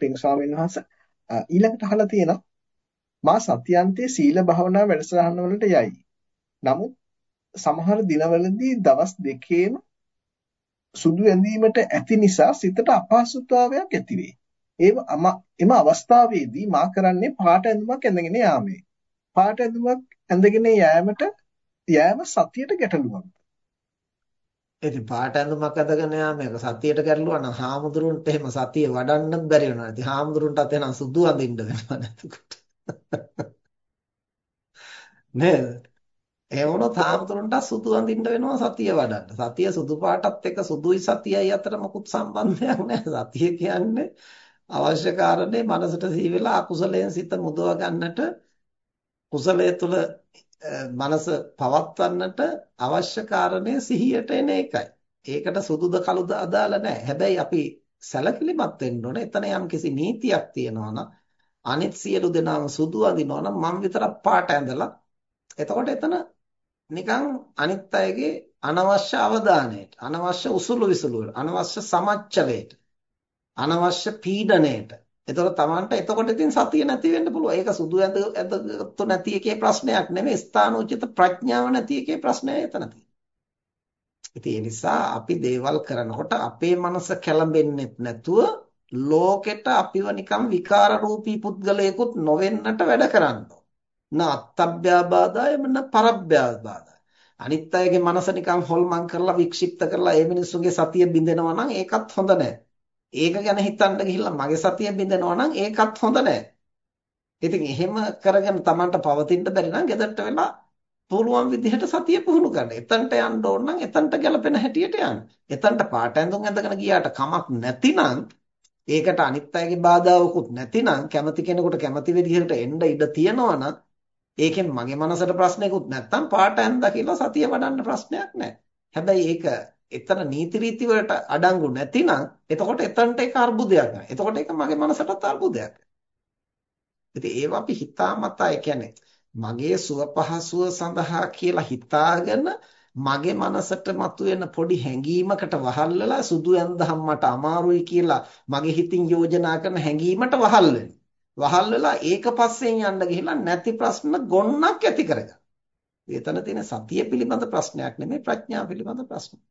පින් ස්වාමීන් වහන්සේ ඊළඟට අහලා තියෙනවා මා සත්‍යන්තයේ සීල භාවනා වැඩසටහන වලට යයි. නමුත් සමහර දිනවලදී දවස් දෙකේම සුදු ඇඳීමට ඇති නිසා සිතට අපහසුතාවයක් ඇති වේ. එම අවස්ථාවේදී මා කරන්නේ පාට ඇඳුමක් ඇඳගෙන යාමේ. පාට ඇඳුමක් ඇඳගෙන යෑමට යෑම සතියට ගැටලුවක්. ඉතින් පාට ඇඳුමක් අඳගෙන යාම එක සතියට ගැටලුවා නම් හාමුදුරුන්ට එහෙම සතිය වඩන්නත් බැරි වෙනවා. ඉතින් හාමුදුරුන්ටත් එහෙනම් සුදු අඳින්න වෙනවා නේද? නේද? ඒ වුණොත් හාමුදුරන්ට සුදු අඳින්න වෙනවා සතිය වඩන්න. සතිය සුදු පාටත් එක්ක සුදුයි සතියයි අතර මොකුත් සම්බන්ධයක් නැහැ. සතිය කියන්නේ අවශ්‍ය කාරණේ මනසට සිහි වෙලා අකුසලයෙන් සිත මුදව ගන්නට කුසලයේ තුල මනස පවත්වන්නට අවශ්‍ය කාරණේ සිහියට එන එකයි. ඒකට සුදුද කළුද අදාළ නැහැ. හැබැයි අපි සැලකිලිමත් වෙන්න ඕනේ. එතන යම්කිසි නීතියක් තියෙනවා නම් අනිත් සියලු දෙනාම සුදු අඳිනවා නම් මම විතරක් පාට ඇඳලා එතකොට එතන නිකන් අනිත් අයගේ අනවශ්‍ය අවධානයට අනවශ්‍ය උසුළු විසුළු අනවශ්‍ය සමච්චලයට අනවශ්‍ය පීඩණයට එතකොට Tamanට එතකොට ඉතින් සතිය නැති වෙන්න පුළුවන්. ඒක සුදු ඇඳ ඇඳතු නැති එකේ ප්‍රශ්නයක් නෙමෙයි ස්ථානෝචිත ප්‍රඥාව නැති එකේ ප්‍රශ්නය එතන ඉතින් ඒ නිසා අපි දේවල් කරනකොට අපේ මනස කැළඹෙන්නේ නැතුව ලෝකෙට අපිව නිකම් විකාර රූපී පුද්ගලයෙකුත් නොවෙන්නට වැඩ කරනවා. න අත්තබ්භ්‍යාබාධය මන පරබ්භ්‍යාබාධය. අනිත් අයගේ මනස නිකන් හොල්මන් කරලා වික්ෂිප්ත කරලා ඒ මිනිස්සුගේ සතිය බින්දෙනවා නම් ඒකත් හොඳ නැහැ. ඒක ගැන හිතන්න ගිහිල්ලා මගේ සතිය බින්දෙනවා නම් ඒකත් හොඳ නැහැ. ඉතින් එහෙම කරගෙන Tamanට පවතින්න බැරි නම් ගෙදරට වෙලා පුළුවන් විදිහට සතිය පුහුණු කරන්න. එතනට යන්න ඕන නම් එතනට ගැලපෙන හැටියට යන්න. එතනට පාට ඇඳුම් ඇඳගෙන ගියාට කමක් නැතිනම් ඒකට අනිත් අයගේ බාධාවකුත් නැතිනම් කැමති කෙනෙකුට කැමති විදිහට එන්න ඉඩ තියනවා නම් ඒකෙන් මගේ මනසට ප්‍රශ්නයක්වත් නැත්තම් පාට ඇඳලා කියලා සතිය වඩන්න ප්‍රශ්නයක් නැහැ. හැබැයි ඒක එතන නීති රීති වලට අඩංගු නැතිනම් එතකොට එතනට ඒක අර්බුදයක් නෑ. එතකොට ඒක මගේ මනසටත් අර්බුදයක්. ඉතින් ඒව අපි හිතාමතා ඒ කියන්නේ මගේ සුව පහසුව සඳහා කියලා හිතාගෙන මගේ මනසට මතුවෙන පොඩි හැඟීමකට වහල් වෙලා සුදු ඇඳහම් මට අමාරුයි කියලා මගේ හිතින් යෝජනා කරන හැඟීමට වහල් වහල් වෙලා ඒක පස්සෙන් යන්න ගිහිල්ලා නැති ප්‍රශ්න ගොන්නක් ඇති කරගන්න. එතන තියෙන සතිය පිළිබඳ ප්‍රශ්නයක් නෙමෙයි ප්‍රඥා පිළිබඳ ප්‍රශ්නයක්.